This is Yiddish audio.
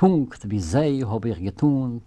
Punkt wie sei hab ich getun,